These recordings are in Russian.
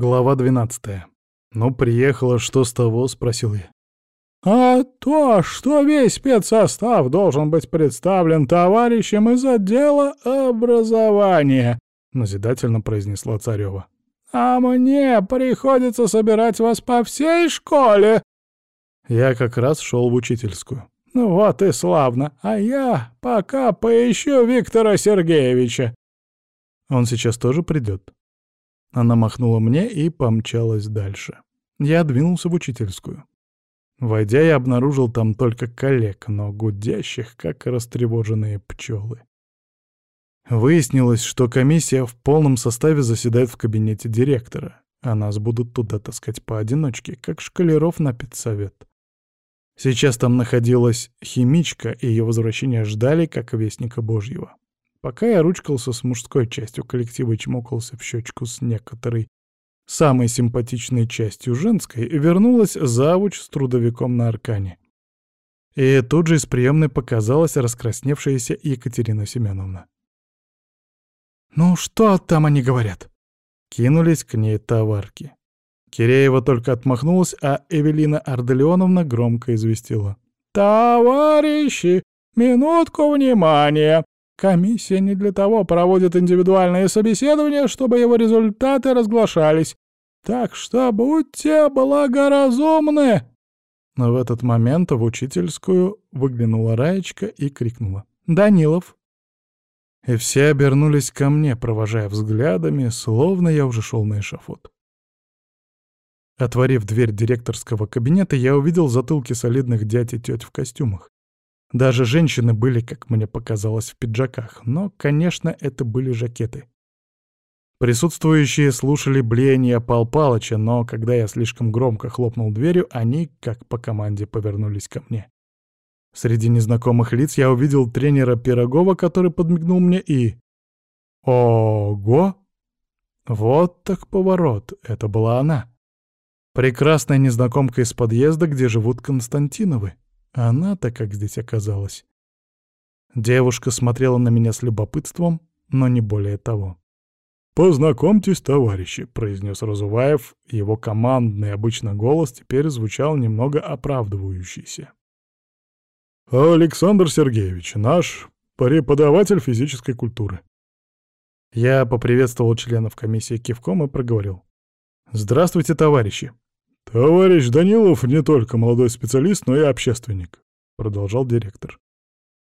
Глава 12. «Ну, приехала, что с того?» — спросил я. «А то, что весь спецсостав должен быть представлен товарищем из отдела образования», — назидательно произнесла Царева. «А мне приходится собирать вас по всей школе». Я как раз шел в учительскую. «Ну вот и славно. А я пока поищу Виктора Сергеевича». «Он сейчас тоже придет?» Она махнула мне и помчалась дальше. Я двинулся в учительскую. Войдя, я обнаружил там только коллег, но гудящих, как растревоженные пчелы. Выяснилось, что комиссия в полном составе заседает в кабинете директора, а нас будут туда таскать поодиночке, как шкалеров на педсовет. Сейчас там находилась химичка, и ее возвращение ждали, как вестника Божьего. Пока я ручкался с мужской частью коллектива и чмокался в щечку с некоторой самой симпатичной частью женской, вернулась завуч с трудовиком на аркане. И тут же из приемной показалась раскрасневшаяся Екатерина Семеновна. «Ну что там они говорят?» Кинулись к ней товарки. Киреева только отмахнулась, а Эвелина Арделеоновна громко известила. «Товарищи, минутку внимания! Комиссия не для того проводит индивидуальные собеседования, чтобы его результаты разглашались. Так что будьте благоразумны!» Но в этот момент в учительскую выглянула Раечка и крикнула. «Данилов!» И все обернулись ко мне, провожая взглядами, словно я уже шел на эшафот. Отворив дверь директорского кабинета, я увидел затылки солидных дядь и теть в костюмах. Даже женщины были, как мне показалось, в пиджаках, но, конечно, это были жакеты. Присутствующие слушали блеяние Пал Палыча, но когда я слишком громко хлопнул дверью, они, как по команде, повернулись ко мне. Среди незнакомых лиц я увидел тренера Пирогова, который подмигнул мне и... Ого! Вот так поворот, это была она. Прекрасная незнакомка из подъезда, где живут Константиновы. Она-то как здесь оказалась? Девушка смотрела на меня с любопытством, но не более того. «Познакомьтесь, товарищи», — произнес Разуваев. Его командный обычно голос теперь звучал немного оправдывающийся. «Александр Сергеевич, наш преподаватель физической культуры». Я поприветствовал членов комиссии кивком и проговорил. «Здравствуйте, товарищи. «Товарищ Данилов не только молодой специалист, но и общественник», — продолжал директор.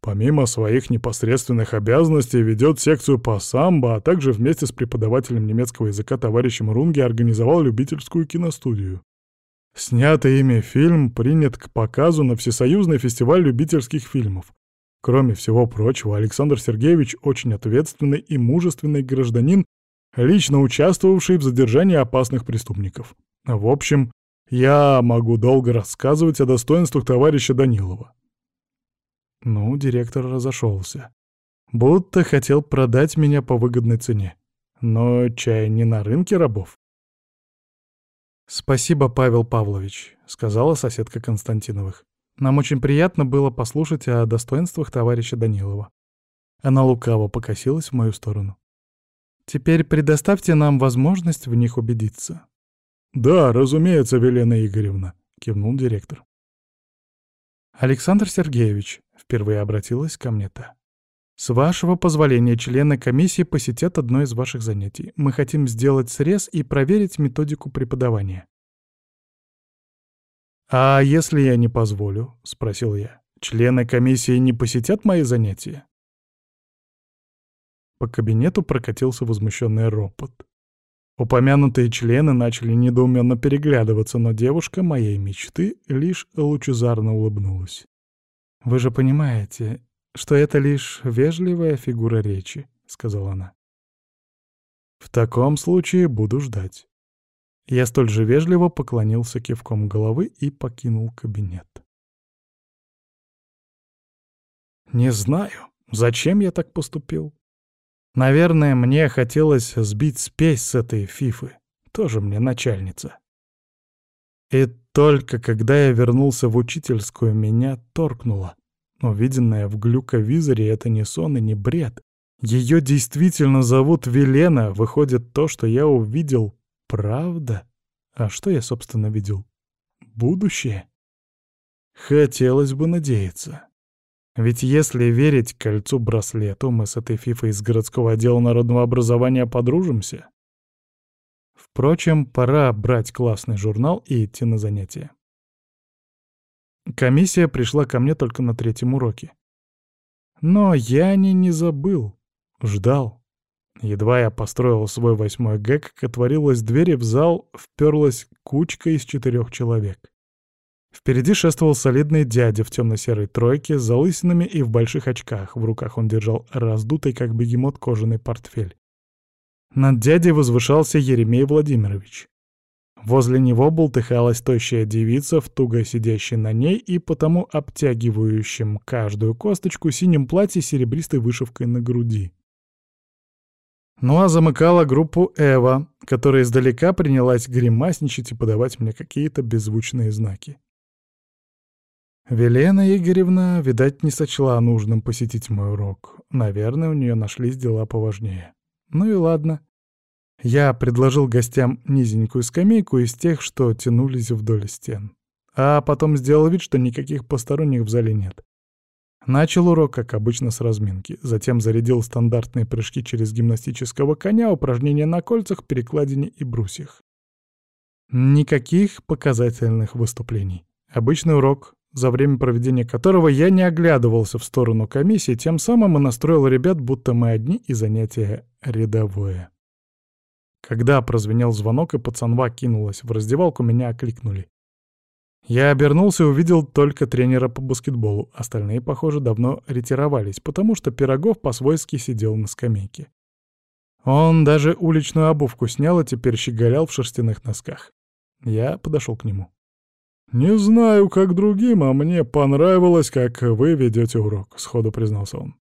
«Помимо своих непосредственных обязанностей ведет секцию по самбо, а также вместе с преподавателем немецкого языка товарищем Рунге организовал любительскую киностудию. Снятый ими фильм принят к показу на Всесоюзный фестиваль любительских фильмов. Кроме всего прочего, Александр Сергеевич очень ответственный и мужественный гражданин, лично участвовавший в задержании опасных преступников. В общем, я могу долго рассказывать о достоинствах товарища Данилова. Ну, директор разошелся. Будто хотел продать меня по выгодной цене. Но чай не на рынке рабов. «Спасибо, Павел Павлович», — сказала соседка Константиновых. «Нам очень приятно было послушать о достоинствах товарища Данилова». Она лукаво покосилась в мою сторону. «Теперь предоставьте нам возможность в них убедиться». «Да, разумеется, Велена Игоревна», — кивнул директор. «Александр Сергеевич», — впервые обратилась ко мне та, — «с вашего позволения члены комиссии посетят одно из ваших занятий. Мы хотим сделать срез и проверить методику преподавания». «А если я не позволю?» — спросил я. «Члены комиссии не посетят мои занятия?» По кабинету прокатился возмущенный ропот. Упомянутые члены начали недоуменно переглядываться, но девушка моей мечты лишь лучезарно улыбнулась. «Вы же понимаете, что это лишь вежливая фигура речи», — сказала она. «В таком случае буду ждать». Я столь же вежливо поклонился кивком головы и покинул кабинет. Не знаю, зачем я так поступил. Наверное, мне хотелось сбить спесь с этой фифы. Тоже мне начальница. И только когда я вернулся в учительскую, меня торкнуло. Увиденное в глюковизоре — это не сон и не бред. Ее действительно зовут Велена. Выходит, то, что я увидел, правда? А что я, собственно, видел? Будущее? Хотелось бы надеяться. Ведь если верить кольцу-браслету, мы с этой фифой из городского отдела народного образования подружимся. Впрочем, пора брать классный журнал и идти на занятия. Комиссия пришла ко мне только на третьем уроке. Но я не не забыл. Ждал. Едва я построил свой восьмой Г, как отворилась дверь, и в зал вперлась кучка из четырех человек. Впереди шествовал солидный дядя в темно-серой тройке с залысинами и в больших очках. В руках он держал раздутый, как бегемот, кожаный портфель. Над дядей возвышался Еремей Владимирович. Возле него болтыхалась тощая девица в туго сидящей на ней и потому обтягивающем каждую косточку синим платье с серебристой вышивкой на груди. Ну а замыкала группу Эва, которая издалека принялась гримасничать и подавать мне какие-то беззвучные знаки. Велена Игоревна, видать, не сочла нужным посетить мой урок. Наверное, у нее нашлись дела поважнее. Ну и ладно. Я предложил гостям низенькую скамейку из тех, что тянулись вдоль стен. А потом сделал вид, что никаких посторонних в зале нет. Начал урок, как обычно, с разминки. Затем зарядил стандартные прыжки через гимнастического коня, упражнения на кольцах, перекладине и брусьях. Никаких показательных выступлений. Обычный урок, за время проведения которого я не оглядывался в сторону комиссии, тем самым и настроил ребят, будто мы одни и занятие рядовое. Когда прозвенел звонок и пацанва кинулась в раздевалку, меня окликнули. Я обернулся и увидел только тренера по баскетболу. Остальные, похоже, давно ретировались, потому что Пирогов по-свойски сидел на скамейке. Он даже уличную обувку снял и теперь щеголял в шерстяных носках. Я подошел к нему. «Не знаю, как другим, а мне понравилось, как вы ведете урок», — сходу признался он.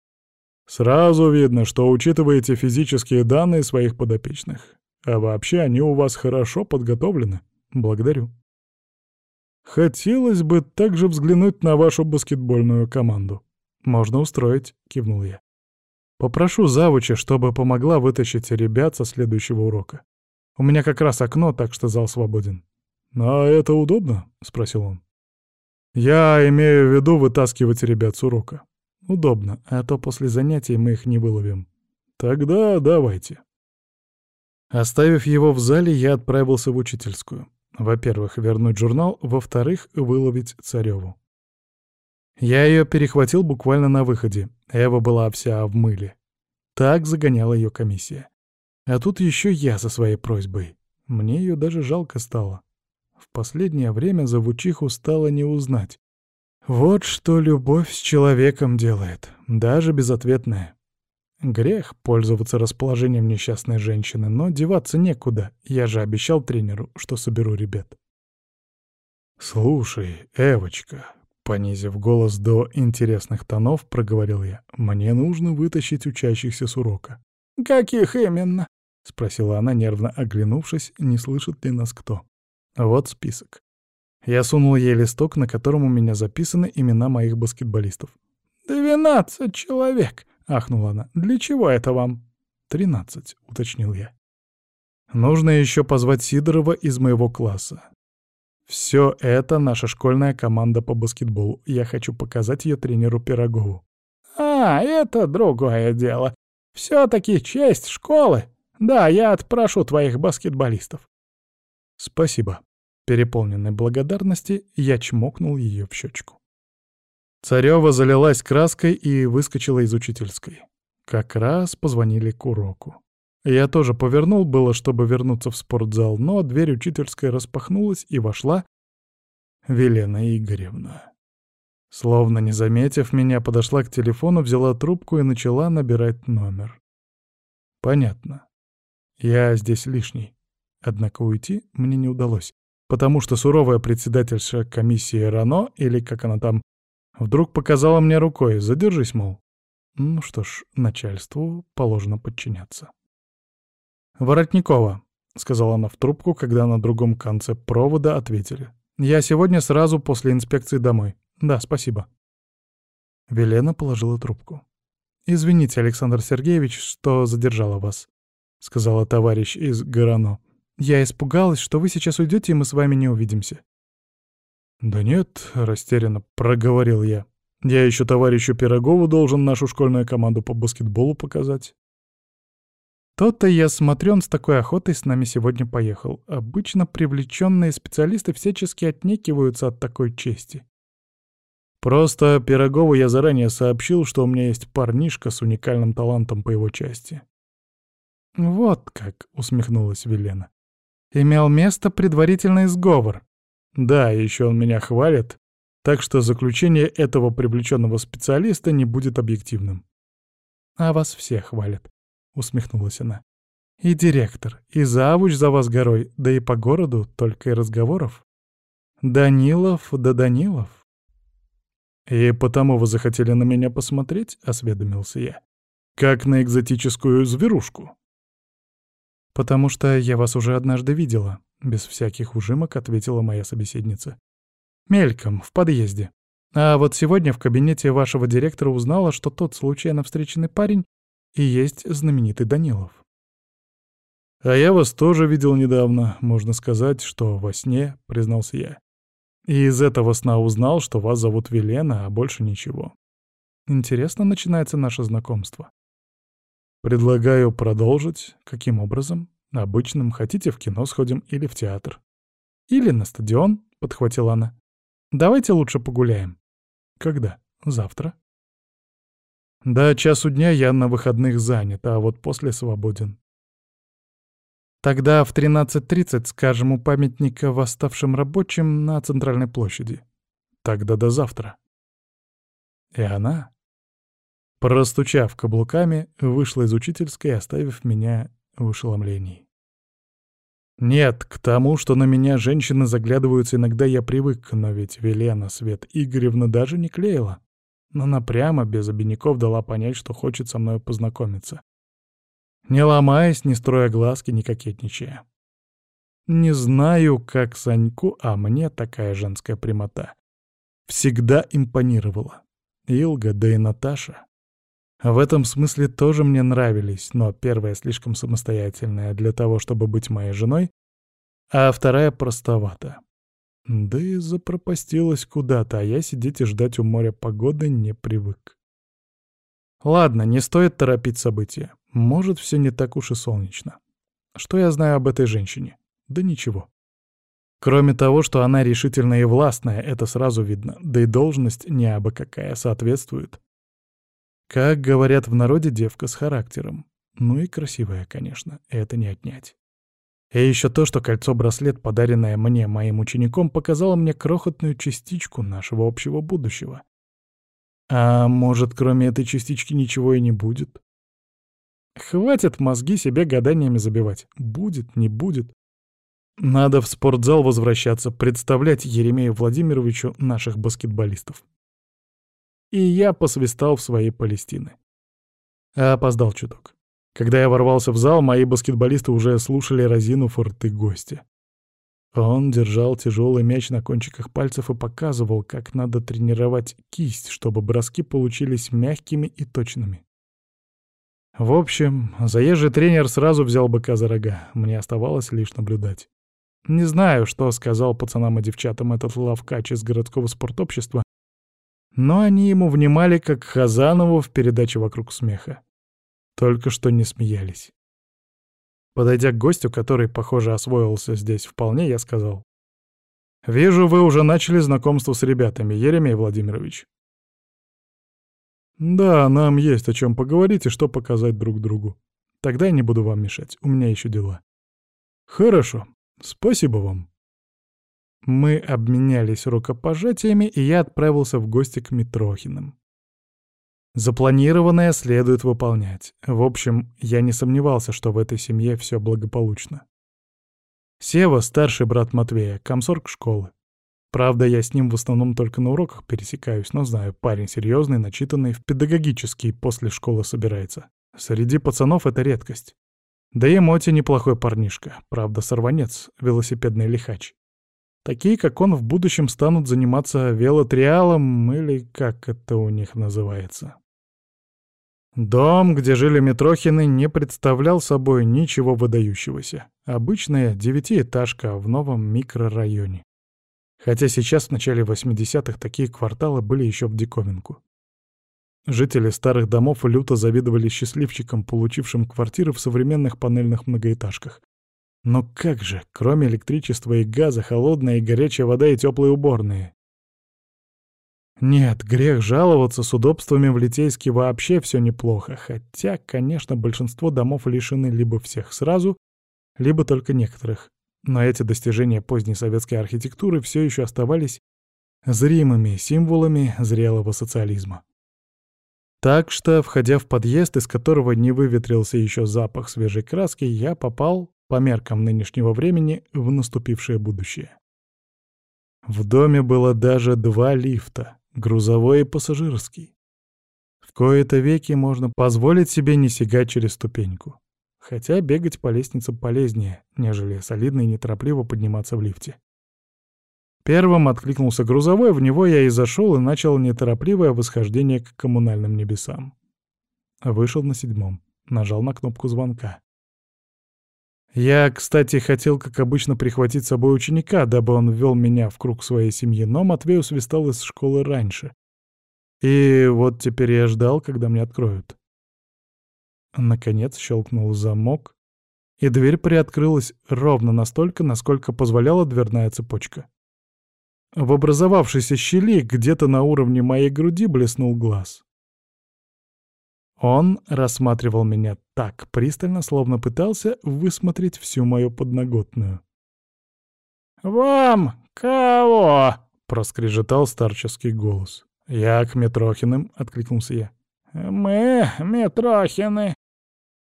«Сразу видно, что учитываете физические данные своих подопечных. А вообще они у вас хорошо подготовлены. Благодарю». «Хотелось бы также взглянуть на вашу баскетбольную команду». «Можно устроить», — кивнул я. «Попрошу завуча, чтобы помогла вытащить ребят со следующего урока. У меня как раз окно, так что зал свободен». «А это удобно?» — спросил он. «Я имею в виду вытаскивать ребят с урока». «Удобно, а то после занятий мы их не выловим». «Тогда давайте». Оставив его в зале, я отправился в учительскую. Во-первых, вернуть журнал, во-вторых, выловить Цареву. Я ее перехватил буквально на выходе. Эва была вся в мыле. Так загоняла ее комиссия. А тут еще я со своей просьбой. Мне ее даже жалко стало. В последнее время завучиху стало не узнать. Вот что любовь с человеком делает, даже безответная. Грех пользоваться расположением несчастной женщины, но деваться некуда. Я же обещал тренеру, что соберу ребят. «Слушай, Эвочка», — понизив голос до интересных тонов, проговорил я, — «мне нужно вытащить учащихся с урока». «Каких именно?» — спросила она, нервно оглянувшись, не слышит ли нас кто. Вот список. Я сунул ей листок, на котором у меня записаны имена моих баскетболистов. «Двенадцать человек!» — ахнула она. «Для чего это вам?» «Тринадцать», — уточнил я. «Нужно еще позвать Сидорова из моего класса. Все это наша школьная команда по баскетболу. Я хочу показать ее тренеру Пирогову». «А, это другое дело. Все-таки честь школы. Да, я отпрошу твоих баскетболистов». «Спасибо». Переполненной благодарности я чмокнул ее в щечку. Царева залилась краской и выскочила из учительской. Как раз позвонили к уроку. Я тоже повернул было, чтобы вернуться в спортзал, но дверь учительской распахнулась, и вошла Велена Игоревна. Словно не заметив меня, подошла к телефону, взяла трубку и начала набирать номер. Понятно. Я здесь лишний. Однако уйти мне не удалось, потому что суровая председательша комиссии Рано, или как она там, вдруг показала мне рукой «задержись, мол». Ну что ж, начальству положено подчиняться. «Воротникова», — сказала она в трубку, когда на другом конце провода ответили. «Я сегодня сразу после инспекции домой. Да, спасибо». Велена положила трубку. «Извините, Александр Сергеевич, что задержала вас», — сказала товарищ из Горано. Я испугалась, что вы сейчас уйдете, и мы с вами не увидимся». «Да нет», — растерянно проговорил я. «Я еще товарищу Пирогову должен нашу школьную команду по баскетболу показать». То-то я смотрю, он с такой охотой с нами сегодня поехал. Обычно привлеченные специалисты всячески отнекиваются от такой чести. Просто Пирогову я заранее сообщил, что у меня есть парнишка с уникальным талантом по его части. «Вот как», — усмехнулась Велена. «Имел место предварительный сговор». «Да, еще он меня хвалит, так что заключение этого привлеченного специалиста не будет объективным». «А вас все хвалят», — усмехнулась она. «И директор, и завуч за вас горой, да и по городу только и разговоров. Данилов да Данилов». «И потому вы захотели на меня посмотреть?» — осведомился я. «Как на экзотическую зверушку». «Потому что я вас уже однажды видела», — без всяких ужимок ответила моя собеседница. «Мельком, в подъезде. А вот сегодня в кабинете вашего директора узнала, что тот случайно встреченный парень и есть знаменитый Данилов. «А я вас тоже видел недавно, можно сказать, что во сне», — признался я. «И из этого сна узнал, что вас зовут Велена, а больше ничего. Интересно начинается наше знакомство». «Предлагаю продолжить. Каким образом? Обычным. Хотите, в кино сходим или в театр?» «Или на стадион», — подхватила она. «Давайте лучше погуляем». «Когда? Завтра?» До часу дня я на выходных занят, а вот после свободен. Тогда в 13.30 скажем у памятника восставшим рабочим на центральной площади. Тогда до завтра. И она, простучав каблуками, вышла из учительской, оставив меня в ошеломлении. Нет, к тому, что на меня женщины заглядываются, иногда я привык, но ведь Велена Свет Игоревна даже не клеила но она прямо, без обиняков, дала понять, что хочет со мной познакомиться. Не ломаясь, не строя глазки, не кокетничая. Не знаю, как Саньку, а мне такая женская прямота. Всегда импонировала. Илга, да и Наташа. В этом смысле тоже мне нравились, но первая слишком самостоятельная для того, чтобы быть моей женой, а вторая простовата. Да и запропастилась куда-то, а я сидеть и ждать у моря погоды не привык. Ладно, не стоит торопить события. Может, все не так уж и солнечно. Что я знаю об этой женщине? Да ничего. Кроме того, что она решительная и властная, это сразу видно, да и должность не абы какая соответствует. Как говорят в народе, девка с характером. Ну и красивая, конечно, это не отнять. И еще то, что кольцо-браслет, подаренное мне моим учеником, показало мне крохотную частичку нашего общего будущего. А может, кроме этой частички ничего и не будет? Хватит мозги себе гаданиями забивать. Будет, не будет. Надо в спортзал возвращаться, представлять Еремею Владимировичу наших баскетболистов. И я посвистал в своей Палестины. А опоздал чуток. Когда я ворвался в зал, мои баскетболисты уже слушали разину форты гостя. Он держал тяжелый мяч на кончиках пальцев и показывал, как надо тренировать кисть, чтобы броски получились мягкими и точными. В общем, заезжий тренер сразу взял быка за рога, мне оставалось лишь наблюдать. Не знаю, что сказал пацанам и девчатам этот лавкач из городского спортобщества, но они ему внимали, как Хазанову в передаче «Вокруг смеха». Только что не смеялись. Подойдя к гостю, который, похоже, освоился здесь вполне, я сказал. «Вижу, вы уже начали знакомство с ребятами, Еремей Владимирович». «Да, нам есть о чем поговорить и что показать друг другу. Тогда я не буду вам мешать, у меня еще дела». «Хорошо, спасибо вам». Мы обменялись рукопожатиями, и я отправился в гости к Митрохиным. Запланированное следует выполнять. В общем, я не сомневался, что в этой семье все благополучно. Сева — старший брат Матвея, комсорг школы. Правда, я с ним в основном только на уроках пересекаюсь, но знаю, парень серьезный, начитанный, в педагогический после школы собирается. Среди пацанов это редкость. Да и Моти неплохой парнишка, правда, сорванец, велосипедный лихач. Такие, как он, в будущем станут заниматься велотриалом или как это у них называется. Дом, где жили Митрохины, не представлял собой ничего выдающегося. Обычная девятиэтажка в новом микрорайоне. Хотя сейчас, в начале 80-х, такие кварталы были еще в диковинку. Жители старых домов люто завидовали счастливчикам, получившим квартиры в современных панельных многоэтажках. Но как же, кроме электричества и газа, холодная и горячая вода и теплые уборные? Нет, грех жаловаться, с удобствами в Литейске вообще все неплохо, хотя, конечно, большинство домов лишены либо всех сразу, либо только некоторых. Но эти достижения поздней советской архитектуры все еще оставались зримыми символами зрелого социализма. Так что, входя в подъезд, из которого не выветрился еще запах свежей краски, я попал, по меркам нынешнего времени, в наступившее будущее. В доме было даже два лифта, грузовой и пассажирский. В кои-то веки можно позволить себе не сигать через ступеньку. Хотя бегать по лестнице полезнее, нежели солидно и неторопливо подниматься в лифте. Первым откликнулся грузовой, в него я и зашел и начал неторопливое восхождение к коммунальным небесам. Вышел на седьмом, нажал на кнопку звонка. Я, кстати, хотел, как обычно, прихватить с собой ученика, дабы он ввел меня в круг своей семьи, но Матвей усвистал из школы раньше. И вот теперь я ждал, когда мне откроют. Наконец щелкнул замок, и дверь приоткрылась ровно настолько, насколько позволяла дверная цепочка. В образовавшейся щели где-то на уровне моей груди блеснул глаз. Он рассматривал меня так пристально, словно пытался высмотреть всю мою подноготную. «Вам кого?» — проскрежетал старческий голос. «Я к Митрохиным», — откликнулся я. «Мы, Митрохины.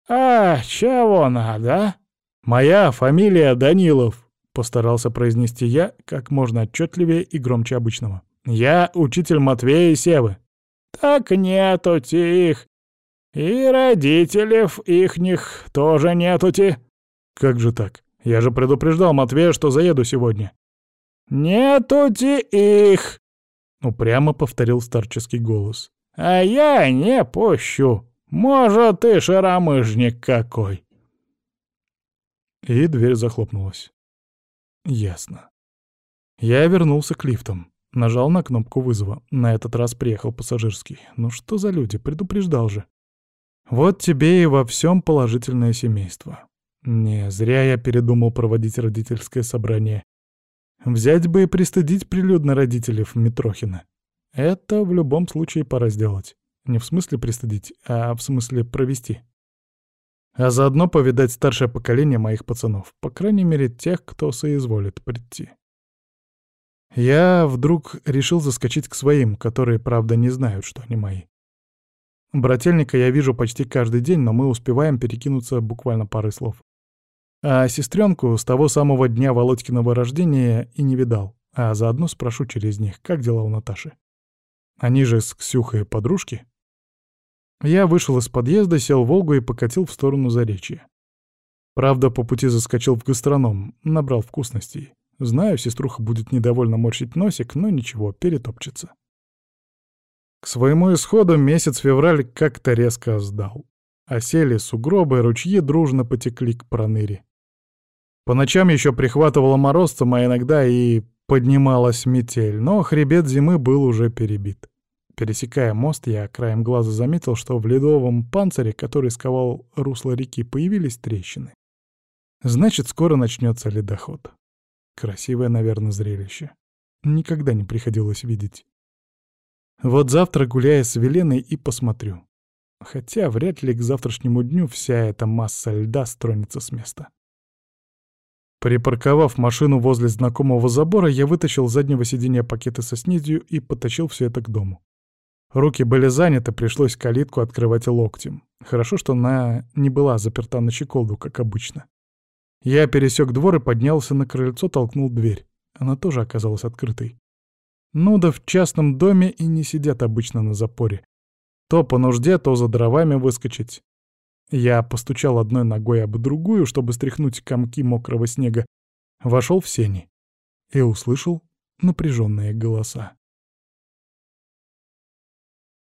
А чего надо?» «Моя фамилия Данилов», — постарался произнести я как можно отчетливее и громче обычного. «Я учитель Матвея и Севы». «Так нету их. «И родителей ихних тоже нетути». «Как же так? Я же предупреждал Матвея, что заеду сегодня». «Нетути их!» — упрямо повторил старческий голос. «А я не пущу. Может, ты шаромыжник какой!» И дверь захлопнулась. Ясно. Я вернулся к лифтам. Нажал на кнопку вызова. На этот раз приехал пассажирский. Ну что за люди, предупреждал же. Вот тебе и во всем положительное семейство. Не, зря я передумал проводить родительское собрание. Взять бы и пристыдить прилюдно родителей Митрохина. Это в любом случае пора сделать. Не в смысле пристыдить, а в смысле провести. А заодно повидать старшее поколение моих пацанов, по крайней мере тех, кто соизволит прийти. Я вдруг решил заскочить к своим, которые, правда, не знают, что они мои. Брательника я вижу почти каждый день, но мы успеваем перекинуться буквально парой слов. А сестренку с того самого дня Володькиного рождения и не видал, а заодно спрошу через них, как дела у Наташи. Они же с Ксюхой подружки. Я вышел из подъезда, сел в «Волгу» и покатил в сторону Заречья. Правда, по пути заскочил в гастроном, набрал вкусностей. Знаю, сеструха будет недовольно морщить носик, но ничего, перетопчется. К своему исходу месяц февраль как-то резко сдал. Осели сугробы, ручьи дружно потекли к проныре. По ночам еще прихватывало морозцем, а иногда и поднималась метель, но хребет зимы был уже перебит. Пересекая мост, я краем глаза заметил, что в ледовом панцире, который сковал русло реки, появились трещины. Значит, скоро начнется ледоход. Красивое, наверное, зрелище. Никогда не приходилось видеть. Вот завтра гуляя с Веленой и посмотрю. Хотя вряд ли к завтрашнему дню вся эта масса льда стронется с места. Припарковав машину возле знакомого забора, я вытащил с заднего сиденья пакеты со снедью и потащил все это к дому. Руки были заняты, пришлось калитку открывать локтем. Хорошо, что она не была заперта на щеколду, как обычно. Я пересек двор и поднялся на крыльцо, толкнул дверь. Она тоже оказалась открытой. Ну в частном доме и не сидят обычно на запоре. То по нужде, то за дровами выскочить. Я постучал одной ногой об другую, чтобы стряхнуть комки мокрого снега, вошел в сени и услышал напряженные голоса.